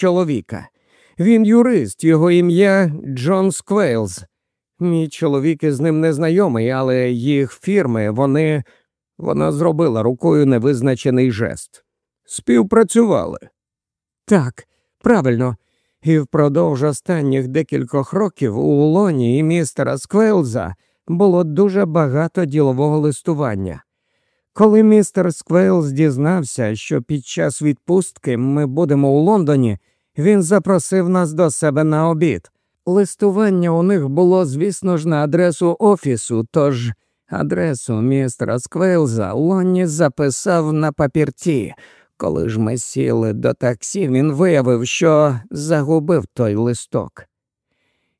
чоловіка. Він юрист, його ім'я Джон Сквейлз. Мій чоловік із ним не знайомий, але їх фірми вони. Вона зробила рукою невизначений жест. Співпрацювали. Так, правильно. І впродовж останніх декількох років у Лоні і містера Сквейлза було дуже багато ділового листування. Коли містер Сквейлз дізнався, що під час відпустки ми будемо у Лондоні, він запросив нас до себе на обід. Листування у них було, звісно ж, на адресу офісу, тож адресу містера Сквейлза Лонні записав на папірці. Коли ж ми сіли до таксі, він виявив, що загубив той листок.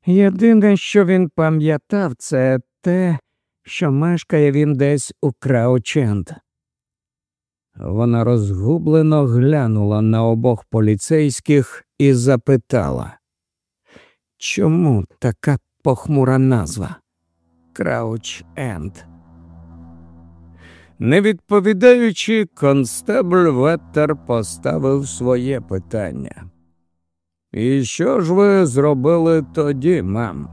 Єдине, що він пам'ятав, це те, що мешкає він десь у Краученд. Вона розгублено глянула на обох поліцейських і запитала, чому така похмура назва Крауч Енд? Не відповідаючи, констебль Веттер поставив своє питання. І що ж ви зробили тоді, мам,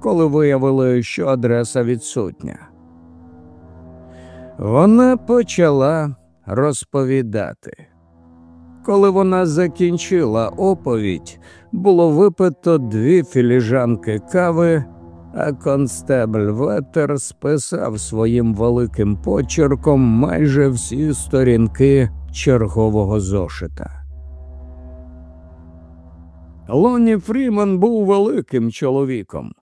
коли виявили, що адреса відсутня? Вона почала розповідати. Коли вона закінчила оповідь, було випито дві філіжанки кави, а констебль Веттер списав своїм великим почерком майже всі сторінки чергового зошита. Лоні Фріман був великим чоловіком.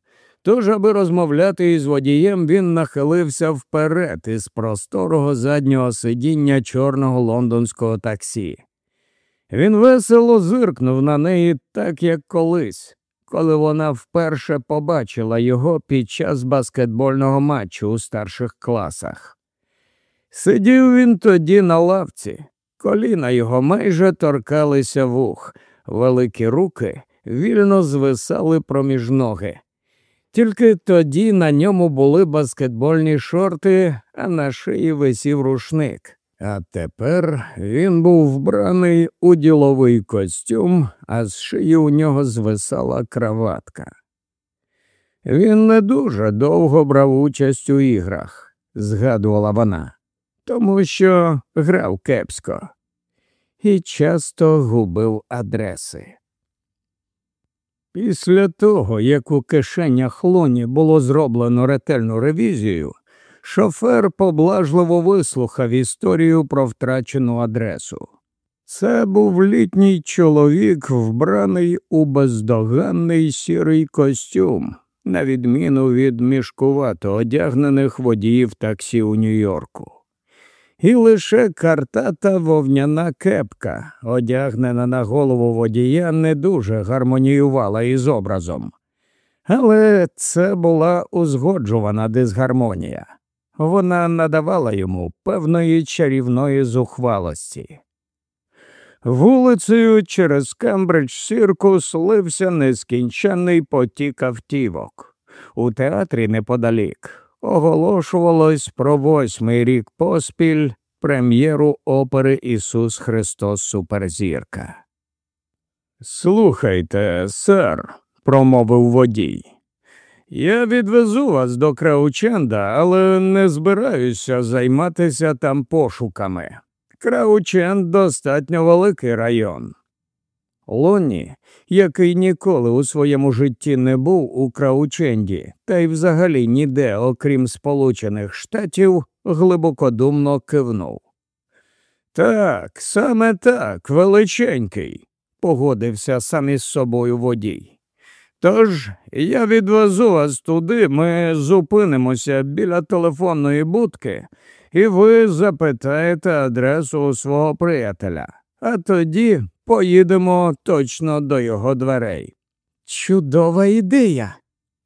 Тож, аби розмовляти із водієм, він нахилився вперед із просторого заднього сидіння чорного лондонського таксі. Він весело зиркнув на неї так, як колись, коли вона вперше побачила його під час баскетбольного матчу у старших класах. Сидів він тоді на лавці, коліна його майже торкалися вух, великі руки вільно звисали проміж ноги. Тільки тоді на ньому були баскетбольні шорти, а на шиї висів рушник. А тепер він був вбраний у діловий костюм, а з шиї у нього звисала краватка. Він не дуже довго брав участь у іграх, згадувала вона, тому що грав кепсько і часто губив адреси. Після того, як у кишенях лоні було зроблено ретельну ревізію, шофер поблажливо вислухав історію про втрачену адресу. Це був літній чоловік, вбраний у бездоганний сірий костюм, на відміну від мішкувато одягнених водіїв таксі у Нью-Йорку і лише картата вовняна кепка, одягнена на голову водія, не дуже гармоніювала із образом. Але це була узгоджувана дисгармонія. Вона надавала йому певної чарівної зухвалості. Вулицею через Кембридж Сіркус лився нескінченний потік автівок. У театрі неподалік оголошувалось про восьмий рік поспіль прем'єру опери Ісус Христос Суперзірка. Слухайте, сер, промовив водій. Я відвезу вас до Краученда, але не збираюся займатися там пошуками. Краученд достатньо великий район. Лонні, який ніколи у своєму житті не був у Краученді, та й взагалі ніде, окрім Сполучених Штатів, глибокодумно кивнув. Так, саме так, величенький, погодився сам із собою водій. Тож я відвезу вас туди, ми зупинимося біля телефонної будки, і ви запитаєте адресу свого приятеля, а тоді поїдемо точно до його дверей. Чудова ідея,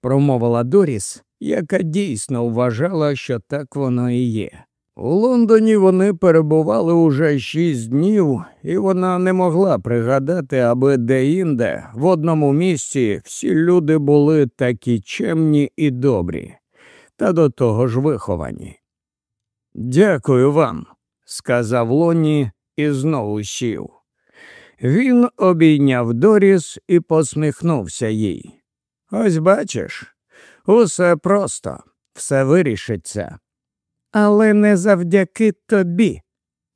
промовила Доріс, яка дійсно вважала, що так воно і є. У Лондоні вони перебували уже шість днів, і вона не могла пригадати, аби де-інде в одному місці всі люди були такі чемні і добрі, та до того ж виховані. Дякую вам, сказав Лоні і знову сів. Він обійняв Доріс і посміхнувся їй. Ось бачиш, усе просто, все вирішиться. Але не завдяки тобі,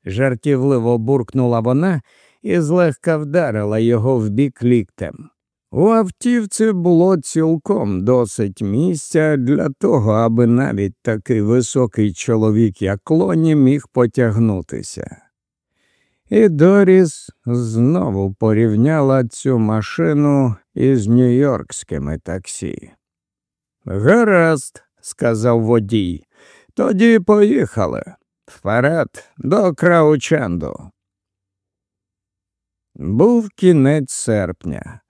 жартівливо буркнула вона і злегка вдарила його в бік ліктем. У автівці було цілком досить місця для того, аби навіть такий високий чоловік, як клоні, міг потягнутися. І Доріс знову порівняла цю машину із нью-йоркськими таксі. Гаразд, сказав водій, тоді поїхали. Вперед до Краученду. Був кінець серпня.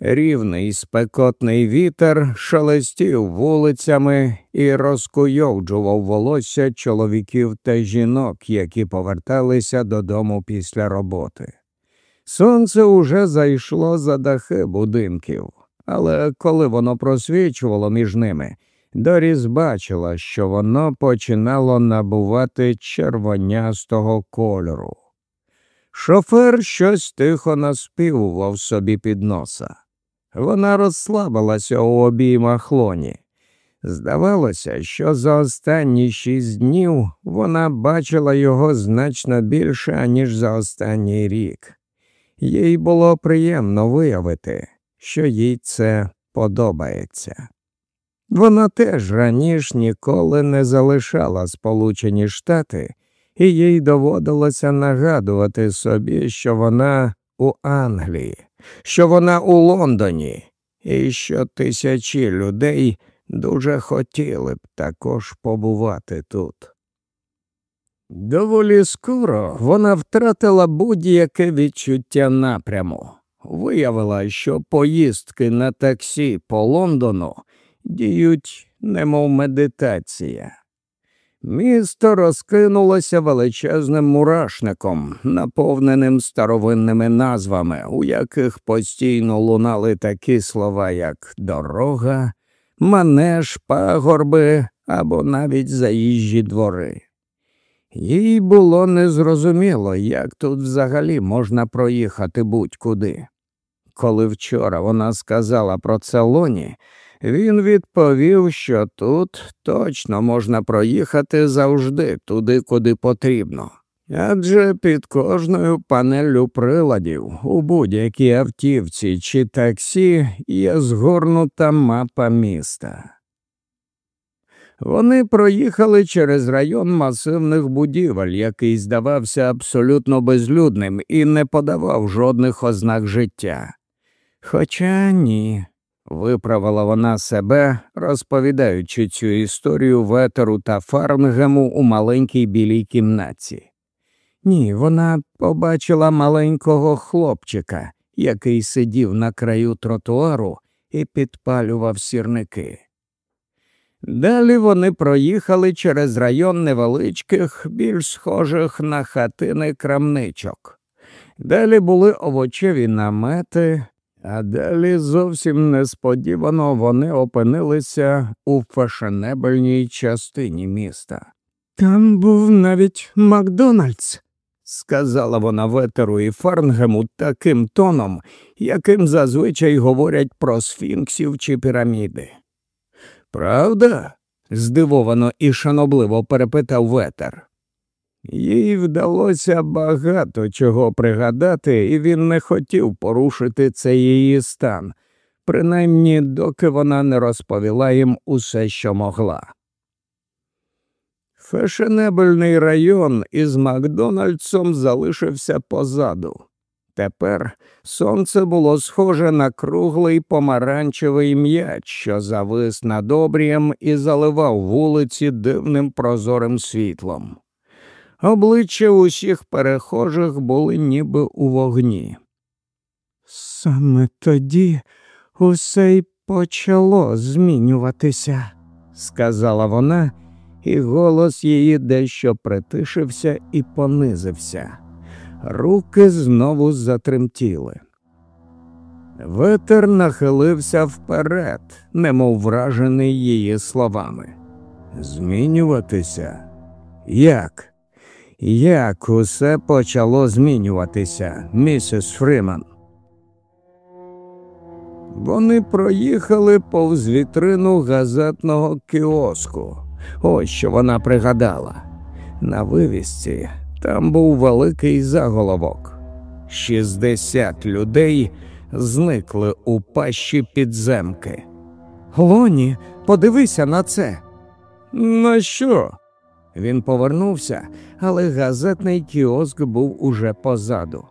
Рівний спекотний вітер шелестів вулицями і розкуйовджував волосся чоловіків та жінок, які поверталися додому після роботи. Сонце уже зайшло за дахи будинків, але коли воно просвічувало між ними, Доріс бачила, що воно починало набувати червонястого кольору. Шофер щось тихо наспівував собі під носа. Вона розслабилася у обіймах лоні. Здавалося, що за останні шість днів вона бачила його значно більше, ніж за останній рік. Їй було приємно виявити, що їй це подобається. Вона теж раніше ніколи не залишала Сполучені Штати, і їй доводилося нагадувати собі, що вона у Англії, що вона у Лондоні, і що тисячі людей дуже хотіли б також побувати тут. Доволі скоро вона втратила будь-яке відчуття напряму, виявила, що поїздки на таксі по Лондону діють, немов медитація. Місто розкинулося величезним мурашником, наповненим старовинними назвами, у яких постійно лунали такі слова, як дорога, манеж, пагорби або навіть заїжджі двори. Їй було незрозуміло, як тут взагалі можна проїхати будь-куди. Коли вчора вона сказала про це лоні, він відповів, що тут точно можна проїхати завжди туди, куди потрібно. Адже під кожною панеллю приладів у будь-якій автівці чи таксі є згорнута мапа міста. Вони проїхали через район масивних будівель, який здавався абсолютно безлюдним і не подавав жодних ознак життя. Хоча ні, виправила вона себе, розповідаючи цю історію ветеру та Фарнгему у маленькій білій кімнаті. Ні, вона побачила маленького хлопчика, який сидів на краю тротуару і підпалював сірники. Далі вони проїхали через район невеличких, більш схожих на хатини крамничок. Далі були овочеві намети, а далі зовсім несподівано вони опинилися у фешенебельній частині міста. Там був навіть Макдональдс, сказала вона ветеру і Фарнгему таким тоном, яким зазвичай говорять про сфінксів чи піраміди. Правда? здивовано і шанобливо перепитав ветер. Їй вдалося багато чого пригадати, і він не хотів порушити цей її стан, принаймні доки вона не розповіла їм усе, що могла. Фешенебельний район із Макдональдсом залишився позаду. Тепер сонце було схоже на круглий помаранчевий м'яч, що завис над обрієм і заливав вулиці дивним прозорим світлом. Обличчя усіх перехожих були ніби у вогні. Саме тоді усе й почало змінюватися, сказала вона, і голос її дещо притишився і понизився. Руки знову затремтіли. Ветер нахилився вперед, немов вражений її словами. Змінюватися? Як? Як усе почало змінюватися, місіс Фриман? Вони проїхали повз вітрину газетного кіоску. Ось що вона пригадала. На вивісці там був великий заголовок. 60 людей зникли у пащі підземки. Лоні, подивися на це. На що? Він повернувся, але газетний кіоск був уже позаду.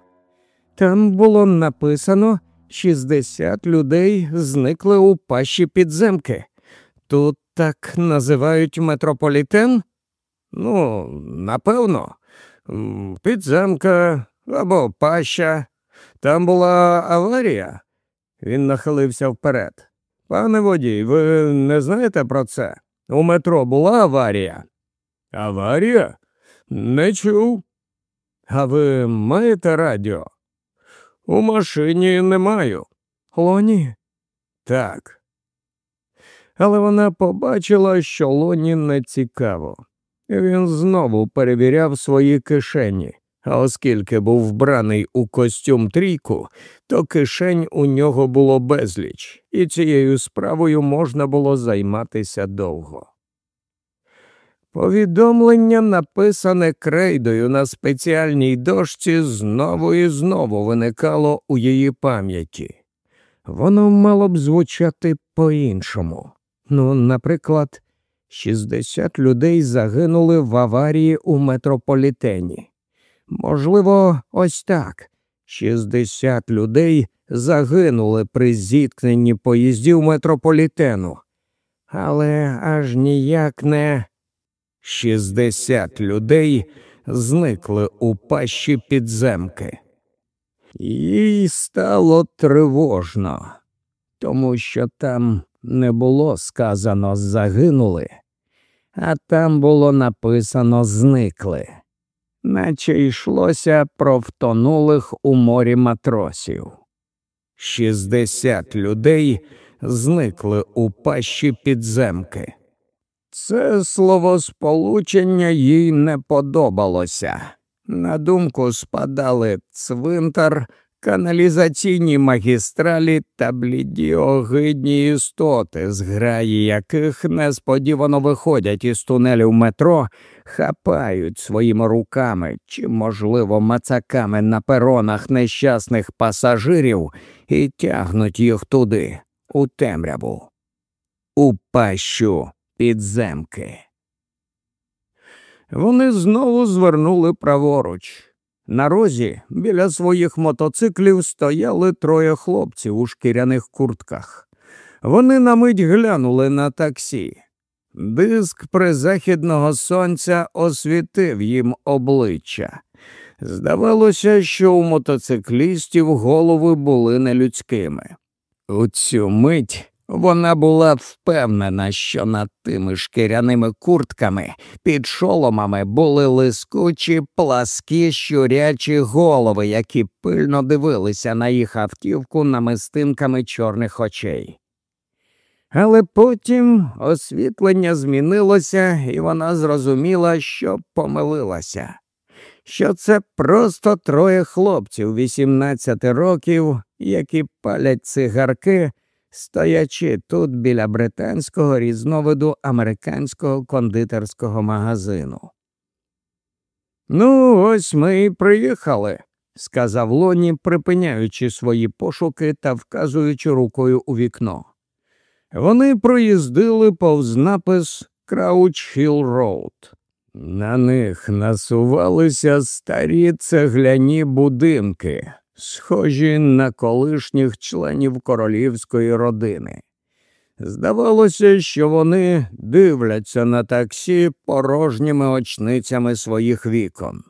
Там було написано 60 людей зникли у пащі підземки. Тут так називають метрополітен? Ну, напевно, підземка або паща. Там була аварія. Він нахилився вперед. Пане водій, ви не знаєте про це? У метро була аварія? Аварія? Не чув. А ви маєте радіо? У машині не маю. Лоні? Так. Але вона побачила, що Лоні не цікаво. Він знову перевіряв свої кишені, а оскільки був вбраний у костюм трійку, то кишень у нього було безліч, і цією справою можна було займатися довго. Повідомлення, написане крейдою на спеціальній дошці, знову і знову виникало у її пам'яті. Воно мало б звучати по-іншому. Ну, наприклад, 60 людей загинули в аварії у метрополітені. Можливо, ось так. 60 людей загинули при зіткненні поїздів метрополітену. Але аж ніяк не 60 людей зникли у пащі підземки. Їй стало тривожно, тому що там не було сказано загинули, а там було написано зникли, наче йшлося про втонулих у морі матросів. Шістдесят людей зникли у пащі підземки. Це словосполучення їй не подобалося. На думку спадали цвинтар, каналізаційні магістралі та бліді огидні істоти, з граї яких несподівано виходять із тунелів метро, хапають своїми руками чи, можливо, мацаками на перонах нещасних пасажирів і тягнуть їх туди, у темряву, у пащу підземки. Вони знову звернули праворуч. На розі біля своїх мотоциклів стояли троє хлопців у шкіряних куртках. Вони на мить глянули на таксі. Диск призахідного сонця освітив їм обличчя. Здавалося, що у мотоциклістів голови були нелюдськими. У цю мить вона була впевнена, що над тими шкіряними куртками під шоломами були лискучі пласкі щурячі голови, які пильно дивилися на їх автівку намистинками чорних очей. Але потім освітлення змінилося, і вона зрозуміла, що помилилася, що це просто троє хлопців 18 років, які палять цигарки стоячи тут біля британського різновиду американського кондитерського магазину. Ну, ось ми і приїхали, сказав Лоні, припиняючи свої пошуки та вказуючи рукою у вікно. Вони проїздили повз напис Крауч Хілл Роуд. На них насувалися старі цегляні будинки, схожі на колишніх членів королівської родини. Здавалося, що вони дивляться на таксі порожніми очницями своїх вікон.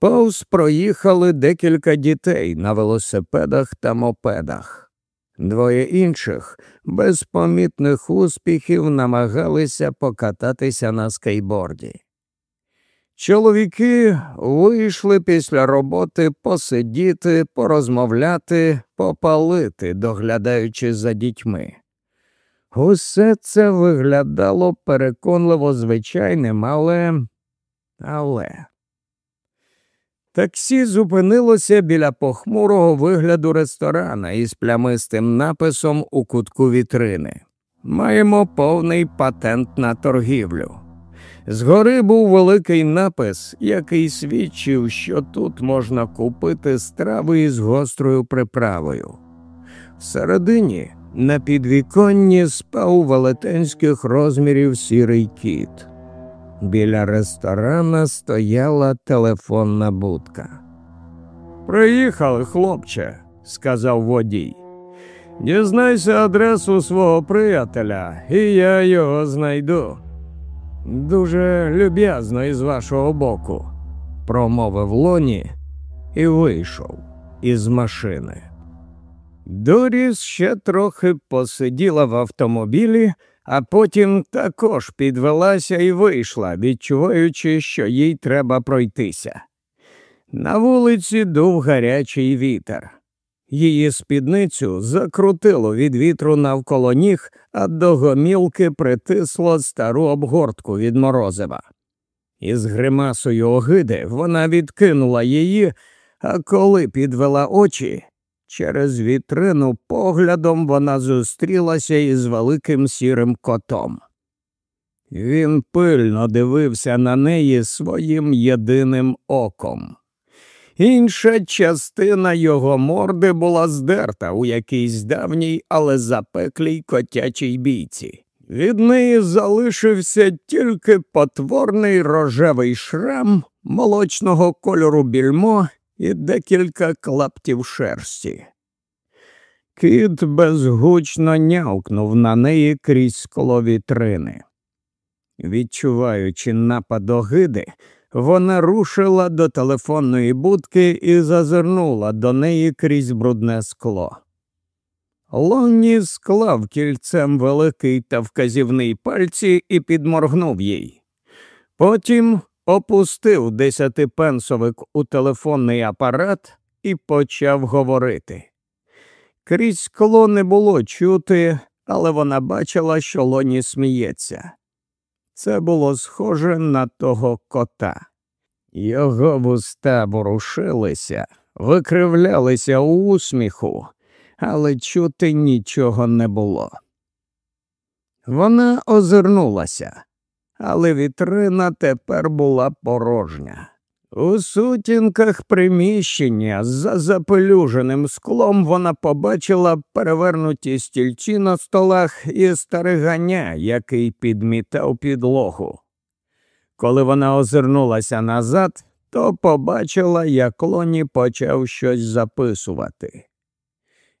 Повз проїхали декілька дітей на велосипедах та мопедах. Двоє інших без помітних успіхів намагалися покататися на скейборді. Чоловіки вийшли після роботи посидіти, порозмовляти, попалити, доглядаючи за дітьми. Усе це виглядало переконливо звичайним, але. але Таксі зупинилося біля похмурого вигляду ресторана із плямистим написом у кутку вітрини. Маємо повний патент на торгівлю. Згори був великий напис, який свідчив, що тут можна купити страви із гострою приправою. Всередині на підвіконні спав велетенських розмірів сірий кіт. Біля ресторана стояла телефонна будка. Приїхали, хлопче, сказав водій. Дізнайся адресу свого приятеля, і я його знайду. Дуже люб'язно із вашого боку, промовив лоні і вийшов із машини. Доріс ще трохи посиділа в автомобілі, а потім також підвелася і вийшла, відчуваючи, що їй треба пройтися. На вулиці дув гарячий вітер. Її спідницю закрутило від вітру навколо ніг, а до гомілки притисло стару обгортку від морозива. Із гримасою огиди вона відкинула її, а коли підвела очі, через вітрину поглядом вона зустрілася із великим сірим котом. Він пильно дивився на неї своїм єдиним оком. Інша частина його морди була здерта у якійсь давній, але запеклій котячій бійці. Від неї залишився тільки потворний рожевий шрам молочного кольору більмо і декілька клаптів шерсті. Кіт безгучно нявкнув на неї крізь скло вітрини. Відчуваючи напад огиди, вона рушила до телефонної будки і зазирнула до неї крізь брудне скло. Лонні склав кільцем великий та вказівний пальці і підморгнув їй. Потім опустив десятипенсовик у телефонний апарат і почав говорити. Крізь скло не було чути, але вона бачила, що лоні сміється. Це було схоже на того кота. Його вуста ворушилися, викривлялися у усміху, але чути нічого не було. Вона озирнулася, але вітрина тепер була порожня. У сутінках приміщення за запелюженим склом вона побачила перевернуті стільці на столах і стариганя, який підмітав підлогу. Коли вона озирнулася назад, то побачила, як лоні почав щось записувати.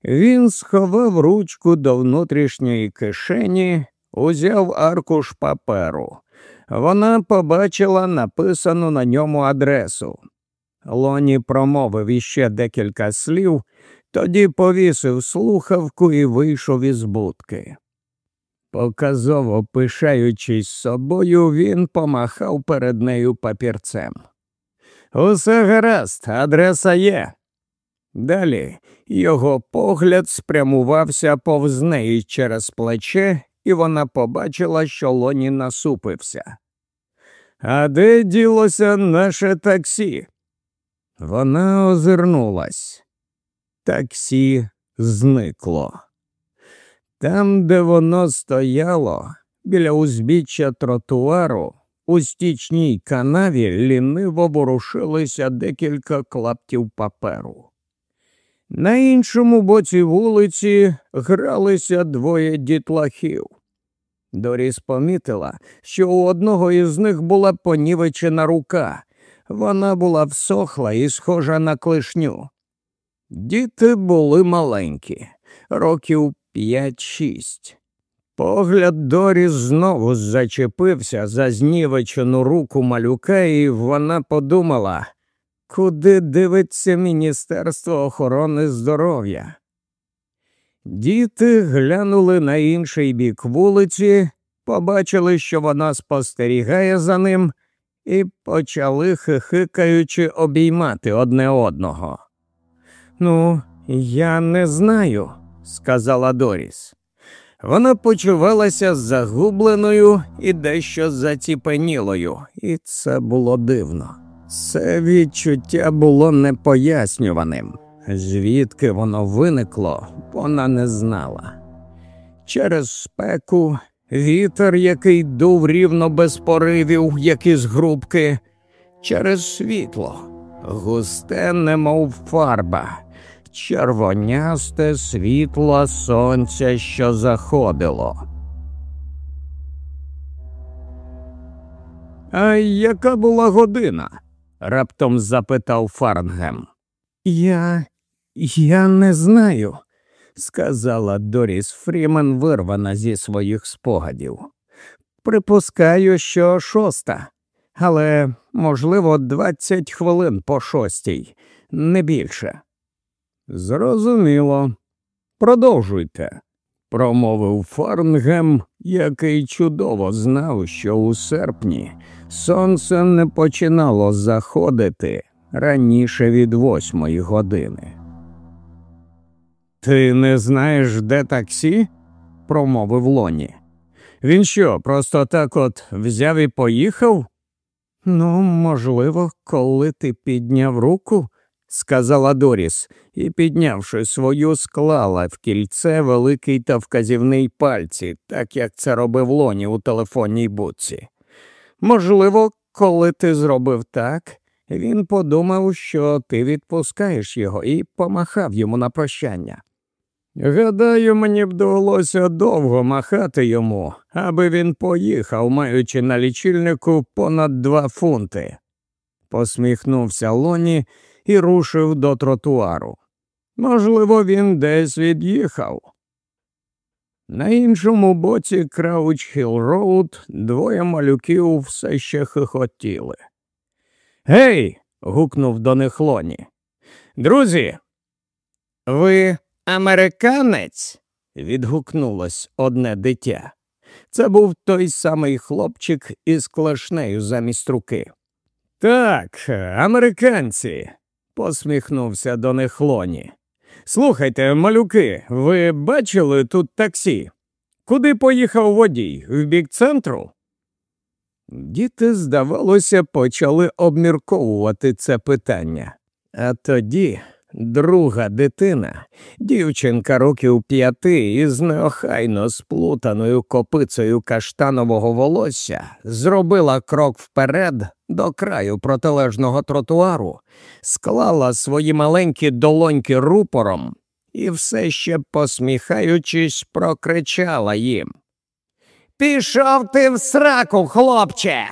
Він сховав ручку до внутрішньої кишені, узяв аркуш паперу вона побачила написану на ньому адресу. Лоні промовив іще декілька слів, тоді повісив слухавку і вийшов із будки. Показово пишаючись собою, він помахав перед нею папірцем. Усе гаразд, адреса є. Далі його погляд спрямувався повз неї через плече і вона побачила, що лоні насупився. А де ділося наше таксі? Вона озирнулась. Таксі зникло. Там, де воно стояло, біля узбіччя тротуару, у стічній канаві ліниво ворушилися декілька клаптів паперу. На іншому боці вулиці гралися двоє дітлахів. Доріс помітила, що у одного із них була понівечена рука. Вона була всохла і схожа на клишню. Діти були маленькі, років п'ять-шість. Погляд Доріс знову зачепився за знівечену руку малюка, і вона подумала, куди дивиться Міністерство охорони здоров'я. Діти глянули на інший бік вулиці, побачили, що вона спостерігає за ним, і почали хихикаючи обіймати одне одного. Ну, я не знаю, сказала Доріс. Вона почувалася загубленою і дещо заціпенілою, і це було дивно. Це відчуття було непояснюваним. Звідки воно виникло, вона не знала. Через спеку вітер, який дув рівно без поривів, як із грубки, через світло, густе, немов фарба, червонясте світло сонця, що заходило. А яка була година? Раптом запитав Фарнгем. Я я не знаю, сказала Доріс Фрімен, вирвана зі своїх спогадів. Припускаю, що шоста, але, можливо, двадцять хвилин по шостій, не більше. Зрозуміло. Продовжуйте, промовив Фарнгем, який чудово знав, що у серпні сонце не починало заходити раніше від восьмої години. Ти не знаєш, де таксі? промовив Лоні. Він що, просто так от взяв і поїхав? Ну, можливо, коли ти підняв руку, сказала Доріс, і, піднявши свою, склала в кільце великий та вказівний пальці, так як це робив Лоні у телефонній будці. Можливо, коли ти зробив так, він подумав, що ти відпускаєш його і помахав йому на прощання. Гадаю, мені б довелося довго махати йому, аби він поїхав, маючи на лічильнику понад два фунти. Посміхнувся Лоні і рушив до тротуару. Можливо, він десь від'їхав. На іншому боці Крауч Хіл Роуд двоє малюків все ще хихотіли. Гей. гукнув до них Лоні. Друзі, ви американець? відгукнулось одне дитя. Це був той самий хлопчик із клашнею замість руки. Так, американці, посміхнувся до них Лоні. Слухайте, малюки, ви бачили тут таксі? Куди поїхав водій? В бік центру? Діти, здавалося, почали обмірковувати це питання. А тоді друга дитина, дівчинка років п'яти із неохайно сплутаною копицею каштанового волосся, зробила крок вперед до краю протилежного тротуару, склала свої маленькі долоньки рупором і все ще посміхаючись, прокричала їм. Пішов ти в сраку, хлопче.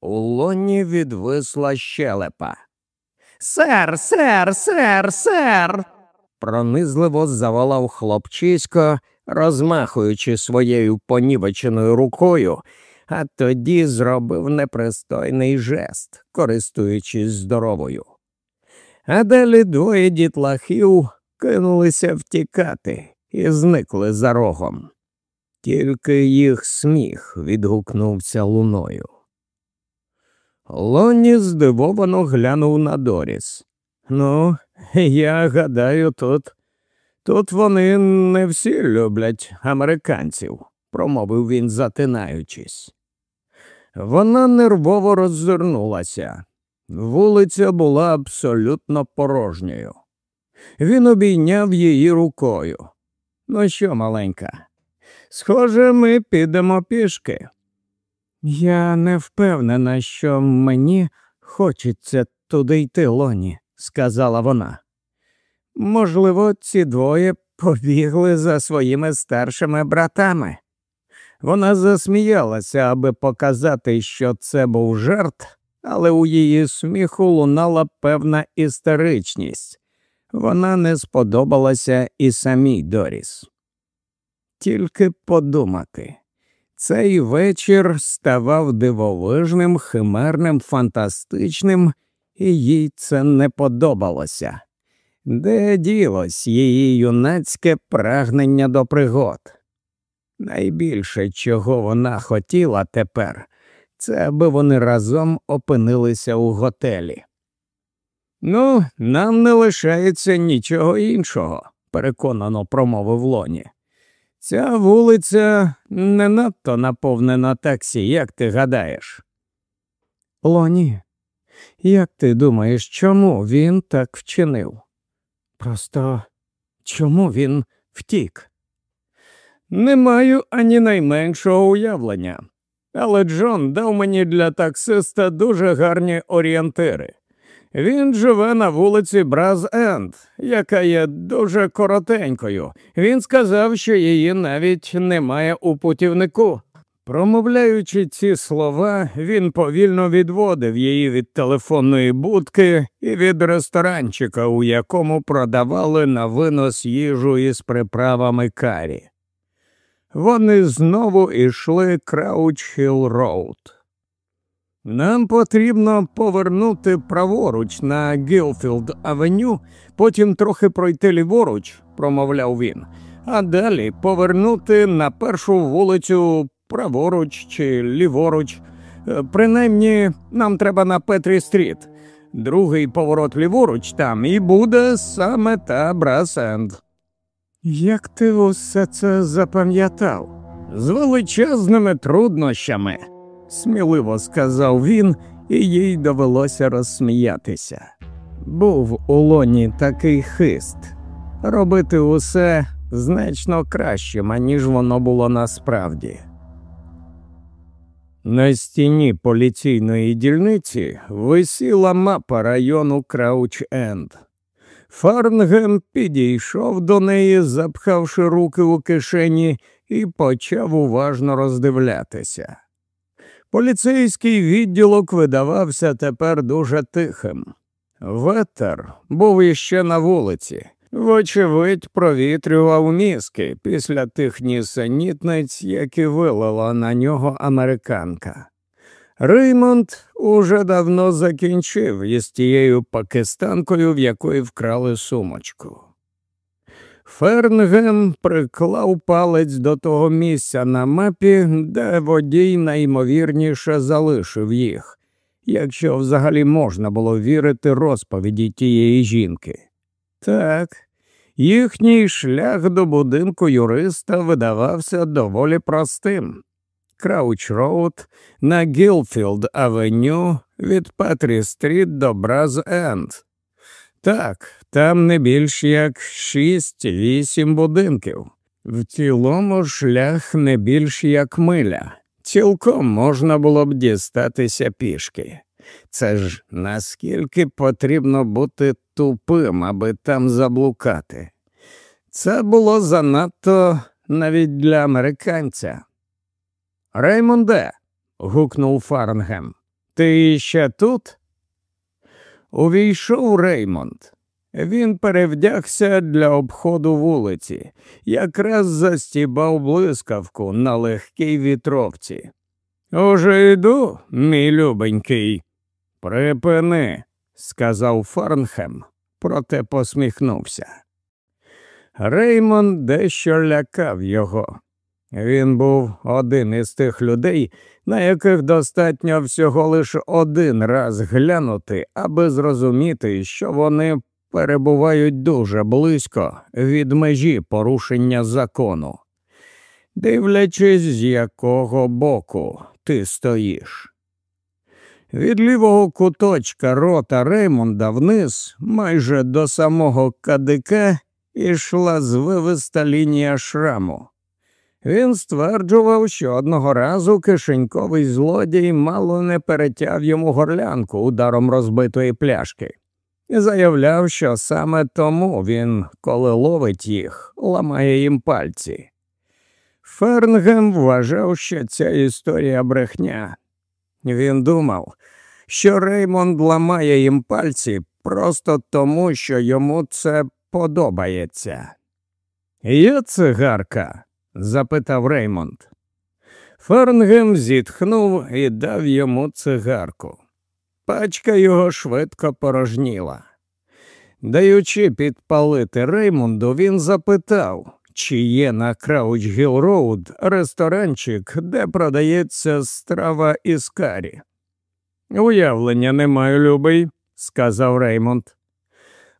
У лоні відвисла щелепа. Сер, сер, сер, сер. пронизливо заволав хлопчисько, розмахуючи своєю понівеченою рукою, а тоді зробив непристойний жест, користуючись здоровою. А далі двоє дітлахів кинулися втікати і зникли за рогом. Тільки їх сміх відгукнувся луною. Лоні здивовано глянув на Доріс. Ну, я гадаю, тут тут вони не всі люблять американців, промовив він, затинаючись. Вона нервово роззирнулася. Вулиця була абсолютно порожньою. Він обійняв її рукою. Ну що, маленька? Схоже, ми підемо пішки. Я не впевнена, що мені хочеться туди йти, Лоні, сказала вона. Можливо, ці двоє побігли за своїми старшими братами. Вона засміялася, аби показати, що це був жарт, але у її сміху лунала певна істеричність. Вона не сподобалася і самій Доріс. Тільки подумати. Цей вечір ставав дивовижним, химерним, фантастичним, і їй це не подобалося. Де ділось її юнацьке прагнення до пригод? Найбільше, чого вона хотіла тепер, це аби вони разом опинилися у готелі. Ну, нам не лишається нічого іншого, переконано промовив Лоні. Ця вулиця не надто наповнена таксі, як ти гадаєш. Лоні, Як ти думаєш, чому він так вчинив? Просто чому він втік? Не маю ані найменшого уявлення. Але Джон дав мені для таксиста дуже гарні орієнтири. Він живе на вулиці Браз Енд, яка є дуже коротенькою. Він сказав, що її навіть немає у путівнику. Промовляючи ці слова, він повільно відводив її від телефонної будки і від ресторанчика, у якому продавали на винос їжу із приправами карі. Вони знову йшли Крауч Хіл Роуд. Нам потрібно повернути праворуч на Гілфілд Авеню, потім трохи пройти ліворуч, промовляв він, а далі повернути на першу вулицю праворуч чи ліворуч. Е, принаймні, нам треба на Петрі Стріт. Другий поворот ліворуч там і буде саме та Браз Енд. Як ти усе це запам'ятав? З величезними труднощами, сміливо сказав він, і їй довелося розсміятися. Був у лоні такий хист робити усе значно кращим, аніж воно було насправді. На стіні поліційної дільниці висіла мапа району Крауч Енд. Фарнгем підійшов до неї, запхавши руки у кишені, і почав уважно роздивлятися. Поліцейський відділок видавався тепер дуже тихим. Ветер був іще на вулиці, вочевидь, провітрював мізки після тих нісенітниць, які вилила на нього американка. Реймонд уже давно закінчив із тією пакистанкою, в якої вкрали сумочку. Фернгем приклав палець до того місця на мапі, де водій найімовірніше залишив їх, якщо взагалі можна було вірити розповіді тієї жінки. Так, їхній шлях до будинку юриста видавався доволі простим. Крауч Роуд на Гілфілд Авеню від Петрі Стріт до Браз Енд. Так, там не більш як шість-вісім будинків. В цілому шлях не більш як миля. Цілком можна було б дістатися пішки. Це ж наскільки потрібно бути тупим, аби там заблукати. Це було занадто навіть для американця. Реймонде. гукнув Фарнгем. Ти ще тут? Увійшов Реймонд. Він перевдягся для обходу вулиці, якраз застібав блискавку на легкій вітровці. Уже йду, мій любенький. Припини, сказав Фарнхем, проте посміхнувся. Реймонд дещо лякав його. Він був один із тих людей, на яких достатньо всього лише один раз глянути, аби зрозуміти, що вони перебувають дуже близько від межі порушення закону, дивлячись, з якого боку ти стоїш. Від лівого куточка рота Реймонда вниз, майже до самого кадика, ішла звивиста лінія шраму. Він стверджував, що одного разу кишеньковий злодій мало не перетяв йому горлянку ударом розбитої пляшки, і заявляв, що саме тому він, коли ловить їх, ламає їм пальці. Фернгем вважав, що ця історія брехня. Він думав, що Реймонд ламає їм пальці просто тому, що йому це подобається. Є цигарка? Запитав Реймонд. Фернгем зітхнув і дав йому цигарку. Пачка його швидко порожніла. Даючи підпалити Реймонду, він запитав, чи є на Крауч Гіл Роуд ресторанчик, де продається страва із карі. Уявлення не маю, любий, сказав Реймонд.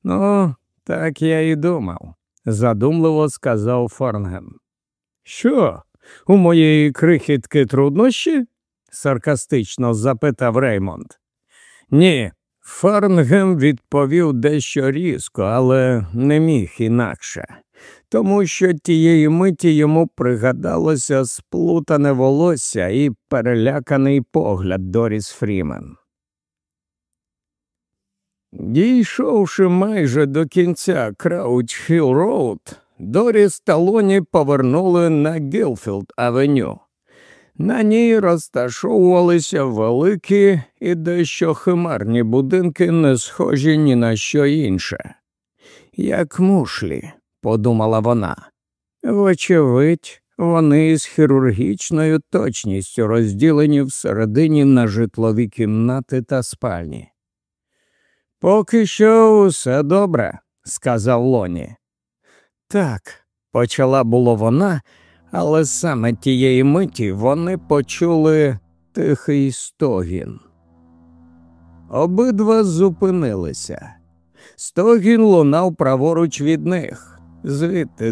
Ну, так я і думав, задумливо сказав Форнгем. Що, у моєї крихітки труднощі? саркастично запитав Реймонд. Ні. Фарнгем відповів дещо різко, але не міг інакше, тому що тієї миті йому пригадалося сплутане волосся і переляканий погляд Доріс Фрімен. Дійшовши майже до кінця Крауч Хілл Роуд, Доріс та Лоні повернули на Гілфілд Авеню. На ній розташовувалися великі і дещо химерні будинки, не схожі ні на що інше. Як мушлі, подумала вона. Вочевидь, вони з хірургічною точністю розділені всередині на житлові кімнати та спальні. Поки що усе добре, сказав Лоні. Так, почала було вона, але саме тієї миті вони почули тихий стогін. Обидва зупинилися. Стогін лунав праворуч від них, звідти